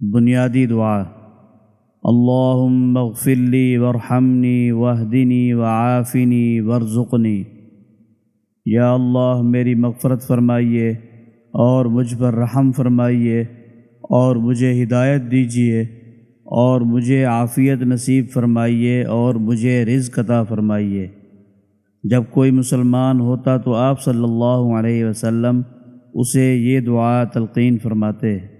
بنیادی دعا۔ اللہم اغفر لی ورحمنی وحدنی وعافنی ورزقنی۔ یا اللہ میری مغفرت فرمائیے اور مجھ پر رحم فرمائیے اور مجھے ہدایت دیجیے اور مجھے عافیت نصیب فرمائیے اور مجھے رزق عطا فرمائیے۔ جب کوئی مسلمان ہوتا تو آپ صلی اللہ علیہ وسلم اسے یہ دعا تلقین فرماتے۔